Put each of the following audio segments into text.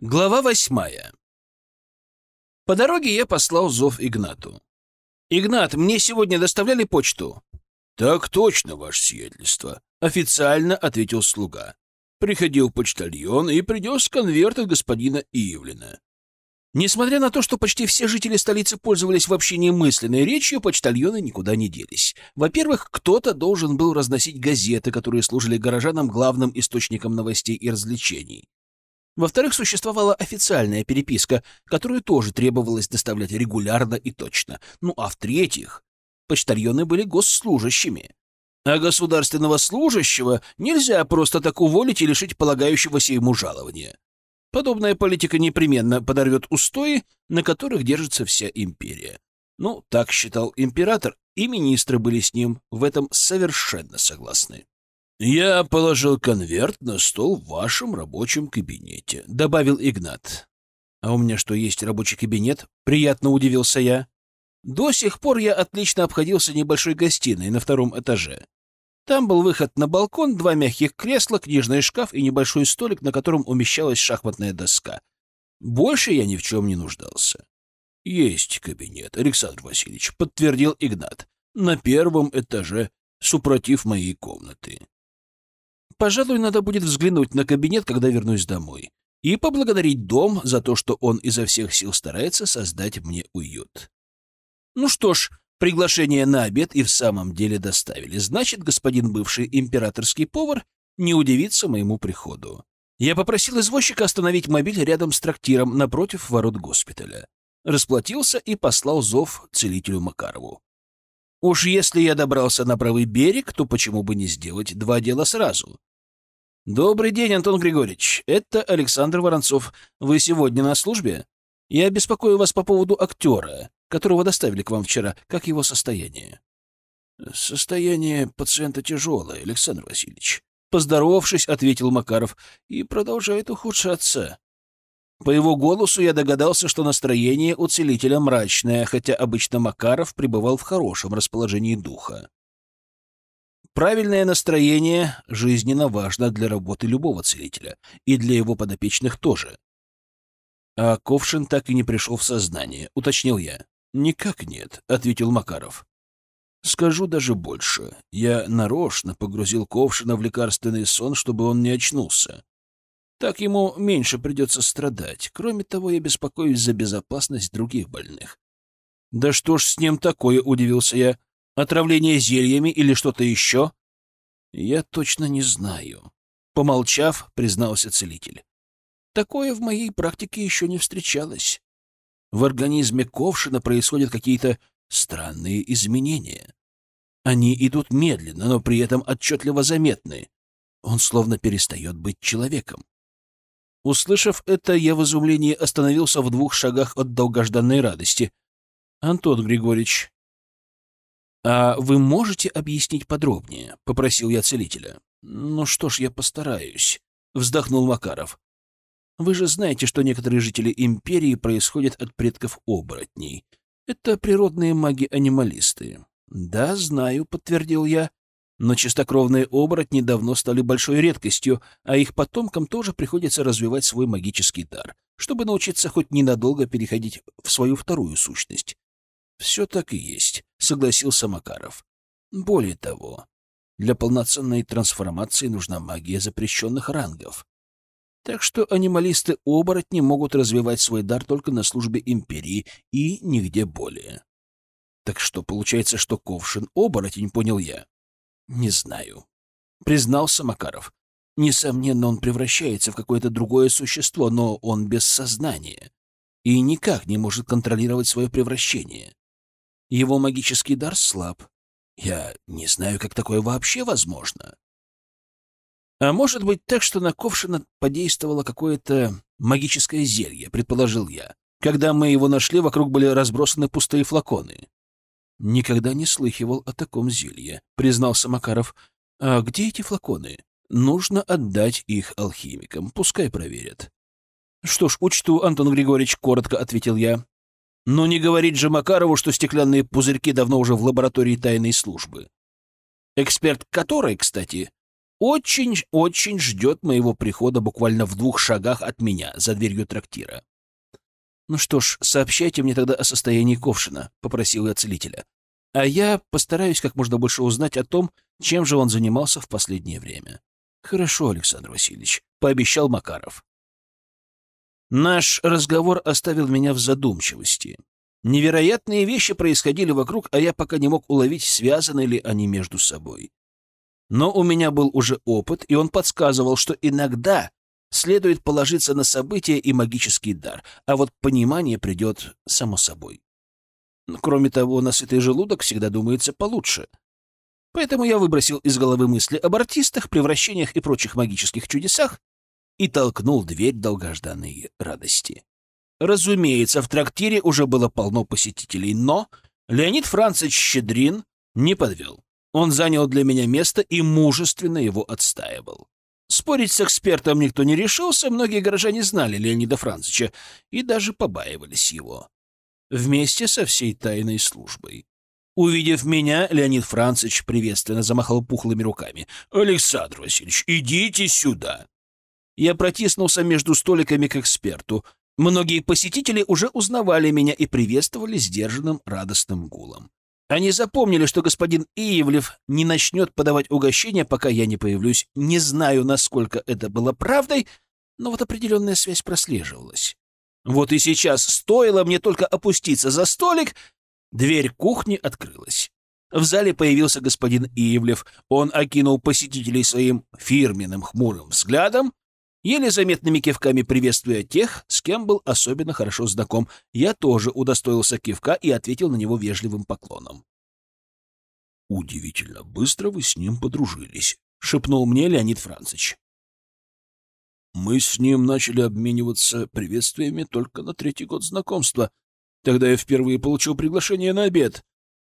Глава восьмая. По дороге я послал зов Игнату. «Игнат, мне сегодня доставляли почту?» «Так точно, ваше сиятельство», — официально ответил слуга. Приходил почтальон и принес конверт от господина Ивлина. Несмотря на то, что почти все жители столицы пользовались в общении мысленной речью, почтальоны никуда не делись. Во-первых, кто-то должен был разносить газеты, которые служили горожанам главным источником новостей и развлечений. Во-вторых, существовала официальная переписка, которую тоже требовалось доставлять регулярно и точно. Ну а в-третьих, почтальоны были госслужащими. А государственного служащего нельзя просто так уволить и лишить полагающегося ему жалования. Подобная политика непременно подорвет устои, на которых держится вся империя. Ну, так считал император, и министры были с ним в этом совершенно согласны. «Я положил конверт на стол в вашем рабочем кабинете», — добавил Игнат. «А у меня что, есть рабочий кабинет?» — приятно удивился я. До сих пор я отлично обходился небольшой гостиной на втором этаже. Там был выход на балкон, два мягких кресла, книжный шкаф и небольшой столик, на котором умещалась шахматная доска. Больше я ни в чем не нуждался. «Есть кабинет, Александр Васильевич», — подтвердил Игнат. «На первом этаже, супротив моей комнаты». Пожалуй, надо будет взглянуть на кабинет, когда вернусь домой, и поблагодарить дом за то, что он изо всех сил старается создать мне уют. Ну что ж, приглашение на обед и в самом деле доставили. Значит, господин бывший императорский повар не удивится моему приходу. Я попросил извозчика остановить мобиль рядом с трактиром напротив ворот госпиталя. Расплатился и послал зов целителю Макарову. Уж если я добрался на правый берег, то почему бы не сделать два дела сразу? «Добрый день, Антон Григорьевич. Это Александр Воронцов. Вы сегодня на службе? Я беспокою вас по поводу актера, которого доставили к вам вчера. Как его состояние?» «Состояние пациента тяжелое, Александр Васильевич», — поздоровавшись, ответил Макаров, — «и продолжает ухудшаться». По его голосу я догадался, что настроение у целителя мрачное, хотя обычно Макаров пребывал в хорошем расположении духа. Правильное настроение жизненно важно для работы любого целителя, и для его подопечных тоже. А Ковшин так и не пришел в сознание, уточнил я. «Никак нет», — ответил Макаров. «Скажу даже больше. Я нарочно погрузил Ковшина в лекарственный сон, чтобы он не очнулся. Так ему меньше придется страдать. Кроме того, я беспокоюсь за безопасность других больных». «Да что ж с ним такое?» — удивился я. Отравление зельями или что-то еще? Я точно не знаю. Помолчав, признался целитель. Такое в моей практике еще не встречалось. В организме Ковшина происходят какие-то странные изменения. Они идут медленно, но при этом отчетливо заметны. Он словно перестает быть человеком. Услышав это, я в изумлении остановился в двух шагах от долгожданной радости. — Антон Григорьевич, «А вы можете объяснить подробнее?» — попросил я целителя. «Ну что ж, я постараюсь», — вздохнул Макаров. «Вы же знаете, что некоторые жители Империи происходят от предков оборотней. Это природные маги-анималисты». «Да, знаю», — подтвердил я. «Но чистокровные оборотни давно стали большой редкостью, а их потомкам тоже приходится развивать свой магический дар, чтобы научиться хоть ненадолго переходить в свою вторую сущность. «Все так и есть», — согласился Макаров. «Более того, для полноценной трансформации нужна магия запрещенных рангов. Так что анималисты-оборотни могут развивать свой дар только на службе империи и нигде более». «Так что, получается, что Ковшин — оборотень, понял я?» «Не знаю», — признался Макаров. «Несомненно, он превращается в какое-то другое существо, но он без сознания и никак не может контролировать свое превращение. Его магический дар слаб. Я не знаю, как такое вообще возможно. А может быть так, что на Ковшина подействовало какое-то магическое зелье, предположил я. Когда мы его нашли, вокруг были разбросаны пустые флаконы. Никогда не слыхивал о таком зелье, признался Макаров. А где эти флаконы? Нужно отдать их алхимикам, пускай проверят. Что ж, учту, Антон Григорьевич, коротко ответил я. Но не говорить же Макарову, что стеклянные пузырьки давно уже в лаборатории тайной службы. Эксперт которой, кстати, очень-очень ждет моего прихода буквально в двух шагах от меня, за дверью трактира. «Ну что ж, сообщайте мне тогда о состоянии Ковшина», — попросил я целителя. «А я постараюсь как можно больше узнать о том, чем же он занимался в последнее время». «Хорошо, Александр Васильевич», — пообещал Макаров. Наш разговор оставил меня в задумчивости. Невероятные вещи происходили вокруг, а я пока не мог уловить, связаны ли они между собой. Но у меня был уже опыт, и он подсказывал, что иногда следует положиться на события и магический дар, а вот понимание придет само собой. Кроме того, на сытый желудок всегда думается получше. Поэтому я выбросил из головы мысли об артистах, превращениях и прочих магических чудесах и толкнул дверь долгожданной радости. Разумеется, в трактире уже было полно посетителей, но Леонид Францич Щедрин не подвел. Он занял для меня место и мужественно его отстаивал. Спорить с экспертом никто не решился, многие горожане знали Леонида Францича и даже побаивались его. Вместе со всей тайной службой. Увидев меня, Леонид Францич приветственно замахал пухлыми руками. «Александр Васильевич, идите сюда!» Я протиснулся между столиками к эксперту. Многие посетители уже узнавали меня и приветствовали сдержанным радостным гулом. Они запомнили, что господин Иевлев не начнет подавать угощения, пока я не появлюсь. Не знаю, насколько это было правдой, но вот определенная связь прослеживалась. Вот и сейчас, стоило мне только опуститься за столик, дверь кухни открылась. В зале появился господин Иевлев. Он окинул посетителей своим фирменным хмурым взглядом, еле заметными кивками приветствуя тех, с кем был особенно хорошо знаком. Я тоже удостоился кивка и ответил на него вежливым поклоном. «Удивительно быстро вы с ним подружились», — шепнул мне Леонид Францич. «Мы с ним начали обмениваться приветствиями только на третий год знакомства. Тогда я впервые получил приглашение на обед,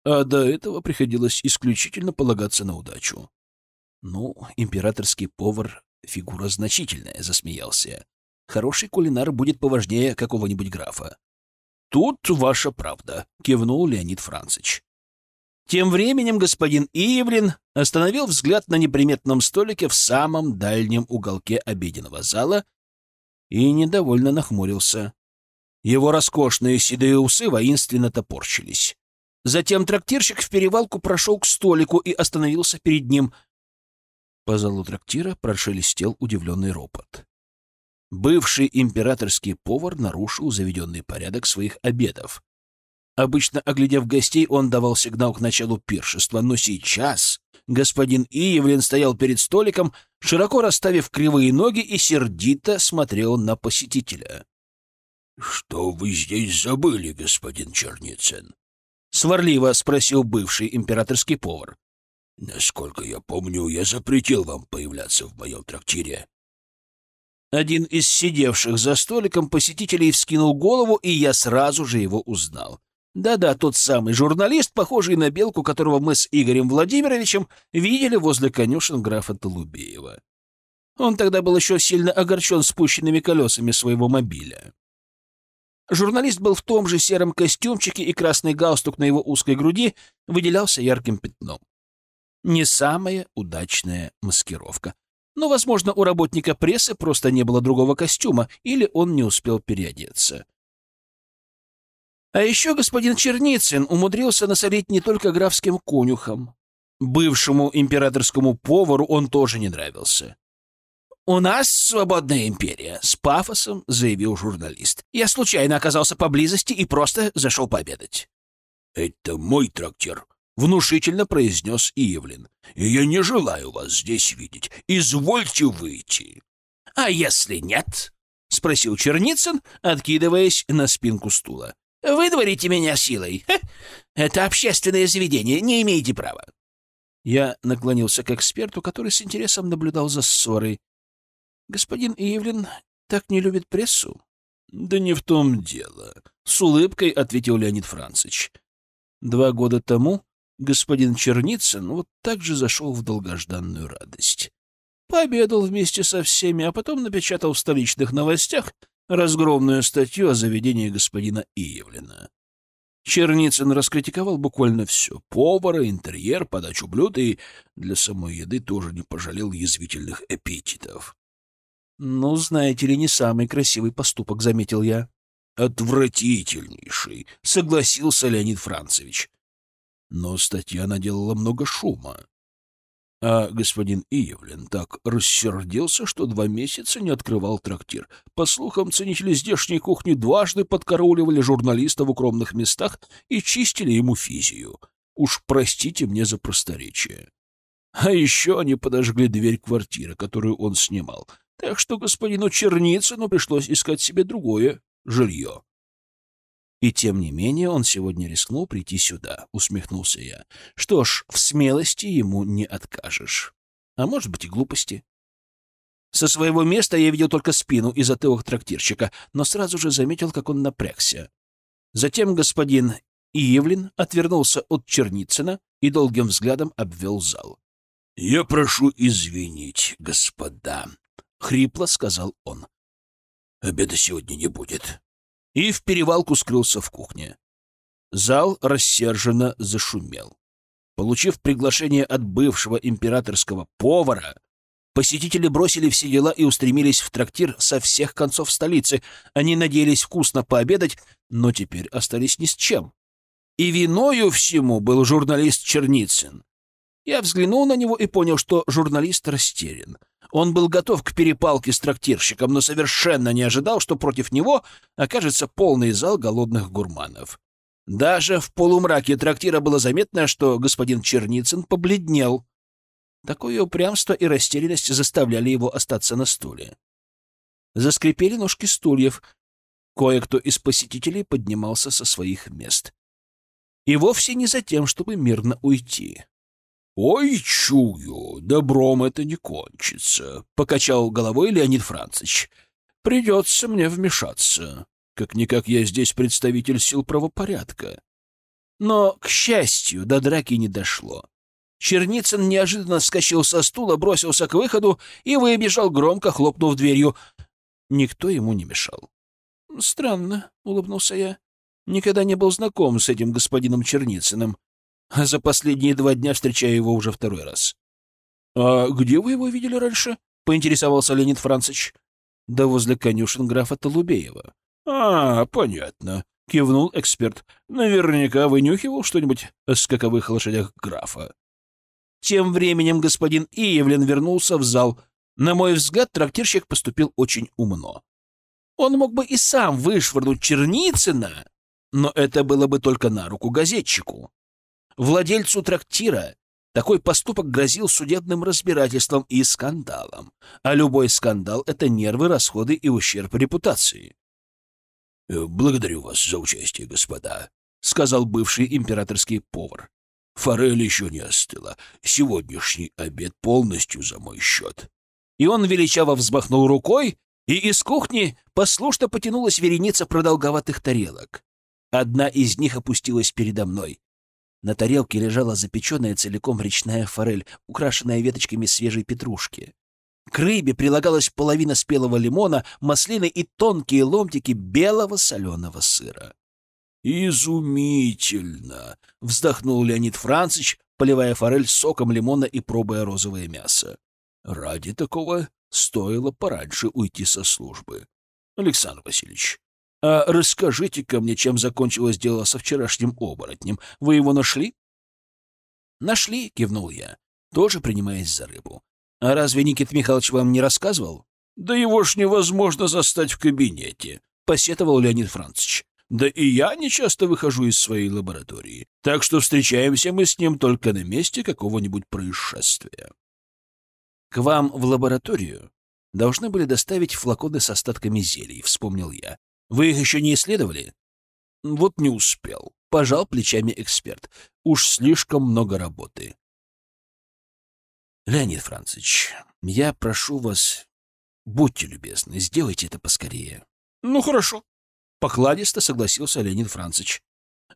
а до этого приходилось исключительно полагаться на удачу». Ну, императорский повар Фигура значительная, засмеялся. Хороший кулинар будет поважнее какого-нибудь графа. Тут ваша правда, кивнул Леонид Францич. Тем временем господин Иевлин остановил взгляд на неприметном столике в самом дальнем уголке обеденного зала и недовольно нахмурился. Его роскошные седые усы воинственно топорщились. Затем трактирщик в перевалку прошел к столику и остановился перед ним, по залу трактира прошелестел удивленный ропот. Бывший императорский повар нарушил заведенный порядок своих обедов. Обычно, оглядев гостей, он давал сигнал к началу пиршества, но сейчас господин Иевлин стоял перед столиком, широко расставив кривые ноги и сердито смотрел на посетителя. — Что вы здесь забыли, господин Черницын? — сварливо спросил бывший императорский повар. Насколько я помню, я запретил вам появляться в моем трактире. Один из сидевших за столиком посетителей вскинул голову, и я сразу же его узнал. Да-да, тот самый журналист, похожий на белку, которого мы с Игорем Владимировичем видели возле конюшен графа Толубеева. Он тогда был еще сильно огорчен спущенными колесами своего мобиля. Журналист был в том же сером костюмчике, и красный галстук на его узкой груди выделялся ярким пятном не самая удачная маскировка. Но, возможно, у работника прессы просто не было другого костюма, или он не успел переодеться. А еще господин Черницын умудрился насолить не только графским конюхам. Бывшему императорскому повару он тоже не нравился. «У нас свободная империя», — с пафосом заявил журналист. «Я случайно оказался поблизости и просто зашел пообедать». «Это мой трактир», внушительно произнес Ивлин. «Я не желаю вас здесь видеть. Извольте выйти». «А если нет?» — спросил Черницын, откидываясь на спинку стула. «Вы дворите меня силой. Ха! Это общественное заведение, не имеете права». Я наклонился к эксперту, который с интересом наблюдал за ссорой. «Господин Ивлин так не любит прессу?» «Да не в том дело», — с улыбкой ответил Леонид Францич. Два года тому господин Черницын вот так же зашел в долгожданную радость. Пообедал вместе со всеми, а потом напечатал в столичных новостях разгромную статью о заведении господина Иевлина. Черницын раскритиковал буквально все. Повара, интерьер, подачу блюд и для самой еды тоже не пожалел язвительных эпитетов. «Ну, знаете ли, не самый красивый поступок», — заметил я. «Отвратительнейший», — согласился Леонид Францевич. Но статья наделала много шума. А господин Иевлин так рассердился, что два месяца не открывал трактир. По слухам, ценители здешней кухни дважды подкарауливали журналиста в укромных местах и чистили ему физию. Уж простите мне за просторечие. А еще они подожгли дверь квартиры, которую он снимал. Так что господину Черницыну пришлось искать себе другое жилье. И тем не менее он сегодня рискнул прийти сюда, — усмехнулся я. Что ж, в смелости ему не откажешь. А может быть и глупости. Со своего места я видел только спину и затылок трактирщика, но сразу же заметил, как он напрягся. Затем господин Иевлин отвернулся от Черницына и долгим взглядом обвел зал. — Я прошу извинить, господа, — хрипло сказал он. — Обеда сегодня не будет и в перевалку скрылся в кухне. Зал рассерженно зашумел. Получив приглашение от бывшего императорского повара, посетители бросили все дела и устремились в трактир со всех концов столицы. Они надеялись вкусно пообедать, но теперь остались ни с чем. И виною всему был журналист Черницын. Я взглянул на него и понял, что журналист растерян. Он был готов к перепалке с трактирщиком, но совершенно не ожидал, что против него окажется полный зал голодных гурманов. Даже в полумраке трактира было заметно, что господин Черницын побледнел. Такое упрямство и растерянность заставляли его остаться на стуле. Заскрипели ножки стульев. Кое-кто из посетителей поднимался со своих мест. И вовсе не за тем, чтобы мирно уйти. «Ой, чую, добром это не кончится», — покачал головой Леонид Францич. «Придется мне вмешаться. Как-никак я здесь представитель сил правопорядка». Но, к счастью, до драки не дошло. Черницын неожиданно вскочил со стула, бросился к выходу и выбежал, громко хлопнув дверью. Никто ему не мешал. «Странно», — улыбнулся я. «Никогда не был знаком с этим господином Черницыным а за последние два дня встречаю его уже второй раз. — А где вы его видели раньше? — поинтересовался Леонид Францич. — Да возле конюшен графа Толубеева. — А, понятно, — кивнул эксперт. — Наверняка вынюхивал что-нибудь о скаковых лошадях графа. Тем временем господин Иевлин вернулся в зал. На мой взгляд, трактирщик поступил очень умно. Он мог бы и сам вышвырнуть Черницына, но это было бы только на руку газетчику. Владельцу трактира такой поступок грозил судебным разбирательством и скандалом. А любой скандал — это нервы, расходы и ущерб репутации. «Э, «Благодарю вас за участие, господа», — сказал бывший императорский повар. «Форель еще не остыла. Сегодняшний обед полностью за мой счет». И он величаво взмахнул рукой, и из кухни послушно потянулась вереница продолговатых тарелок. Одна из них опустилась передо мной. На тарелке лежала запеченная целиком речная форель, украшенная веточками свежей петрушки. К рыбе прилагалась половина спелого лимона, маслины и тонкие ломтики белого соленого сыра. «Изумительно!» — вздохнул Леонид Францич, поливая форель соком лимона и пробуя розовое мясо. «Ради такого стоило пораньше уйти со службы. Александр Васильевич, а расскажите-ка мне, чем закончилось дело со вчерашним оборотнем. Вы его нашли? Нашли, кивнул я, тоже принимаясь за рыбу. А разве Никит Михайлович вам не рассказывал? Да его ж невозможно застать в кабинете, посетовал Леонид Францович. Да и я не часто выхожу из своей лаборатории, так что встречаемся мы с ним только на месте какого-нибудь происшествия. К вам в лабораторию должны были доставить флаконы с остатками зелий, вспомнил я. Вы их еще не исследовали? Вот не успел. Пожал плечами эксперт. Уж слишком много работы. Леонид Францович, я прошу вас, будьте любезны, сделайте это поскорее. Ну, хорошо. Покладисто согласился Леонид Францович.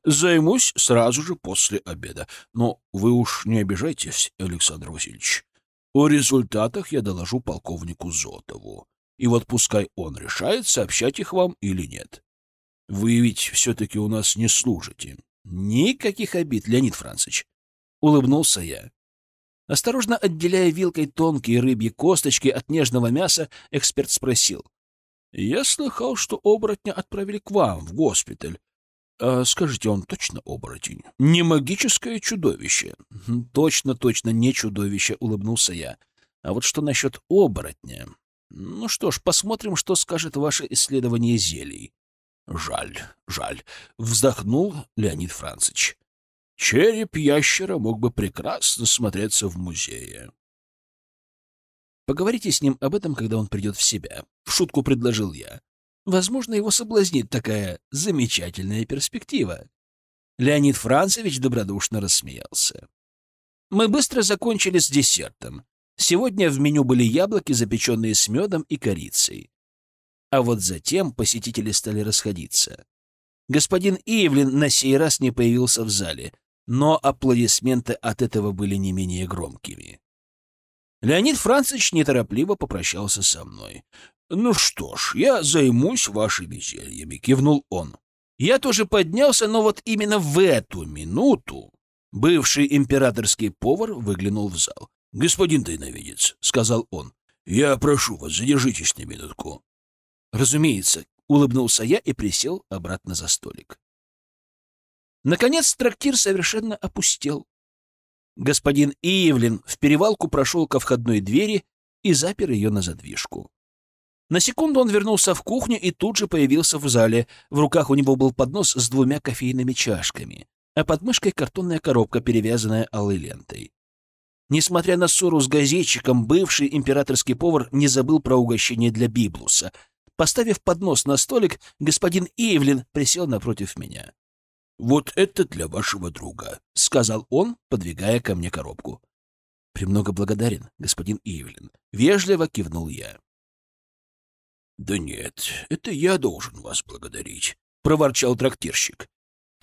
Займусь сразу же после обеда. Но вы уж не обижайтесь, Александр Васильевич. О результатах я доложу полковнику Зотову и вот пускай он решает, сообщать их вам или нет. Вы ведь все-таки у нас не служите. Никаких обид, Леонид Францич. Улыбнулся я. Осторожно отделяя вилкой тонкие рыбьи косточки от нежного мяса, эксперт спросил. «Я слыхал, что оборотня отправили к вам в госпиталь. А скажите, он точно оборотень? Не магическое чудовище?» «Точно, точно, не чудовище», — улыбнулся я. «А вот что насчет оборотня? Ну что ж, посмотрим, что скажет ваше исследование зелий». «Жаль, жаль», — вздохнул Леонид Францич. Череп ящера мог бы прекрасно смотреться в музее. Поговорите с ним об этом, когда он придет в себя. В шутку предложил я. Возможно, его соблазнит такая замечательная перспектива. Леонид Францевич добродушно рассмеялся. Мы быстро закончили с десертом. Сегодня в меню были яблоки, запеченные с медом и корицей. А вот затем посетители стали расходиться. Господин Ивлин на сей раз не появился в зале — но аплодисменты от этого были не менее громкими. Леонид Францич неторопливо попрощался со мной. «Ну что ж, я займусь вашими зельями», — кивнул он. Я тоже поднялся, но вот именно в эту минуту бывший императорский повар выглянул в зал. «Господин тайновидец», — сказал он, — «я прошу вас, задержитесь на минутку». «Разумеется», — улыбнулся я и присел обратно за столик. Наконец трактир совершенно опустел. Господин Иевлин в перевалку прошел ко входной двери и запер ее на задвижку. На секунду он вернулся в кухню и тут же появился в зале. В руках у него был поднос с двумя кофейными чашками, а под мышкой картонная коробка, перевязанная алой лентой. Несмотря на ссору с газетчиком, бывший императорский повар не забыл про угощение для Библуса. Поставив поднос на столик, господин Иевлин присел напротив меня. «Вот это для вашего друга», — сказал он, подвигая ко мне коробку. «Премного благодарен, господин Ивлин». Вежливо кивнул я. «Да нет, это я должен вас благодарить», — проворчал трактирщик.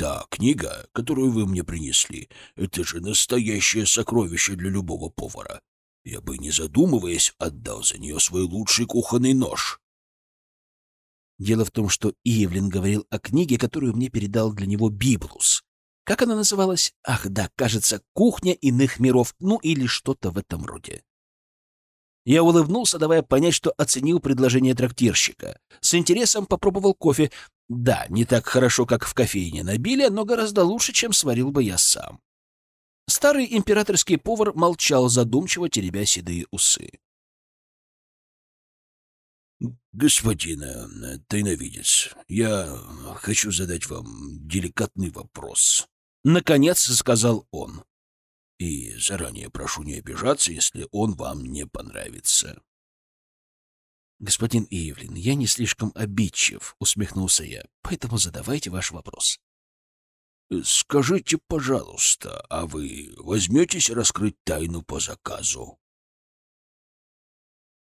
«Та книга, которую вы мне принесли, это же настоящее сокровище для любого повара. Я бы, не задумываясь, отдал за нее свой лучший кухонный нож». Дело в том, что Ивлин говорил о книге, которую мне передал для него Библус. Как она называлась? Ах, да, кажется, «Кухня иных миров», ну или что-то в этом роде. Я улыбнулся, давая понять, что оценил предложение трактирщика. С интересом попробовал кофе. Да, не так хорошо, как в кофейне на Биле, но гораздо лучше, чем сварил бы я сам. Старый императорский повар молчал, задумчиво теребя седые усы. «Господин тайновидец, я хочу задать вам деликатный вопрос», — наконец сказал он. «И заранее прошу не обижаться, если он вам не понравится». «Господин Ивлин, я не слишком обидчив», — усмехнулся я, — «поэтому задавайте ваш вопрос». «Скажите, пожалуйста, а вы возьметесь раскрыть тайну по заказу?»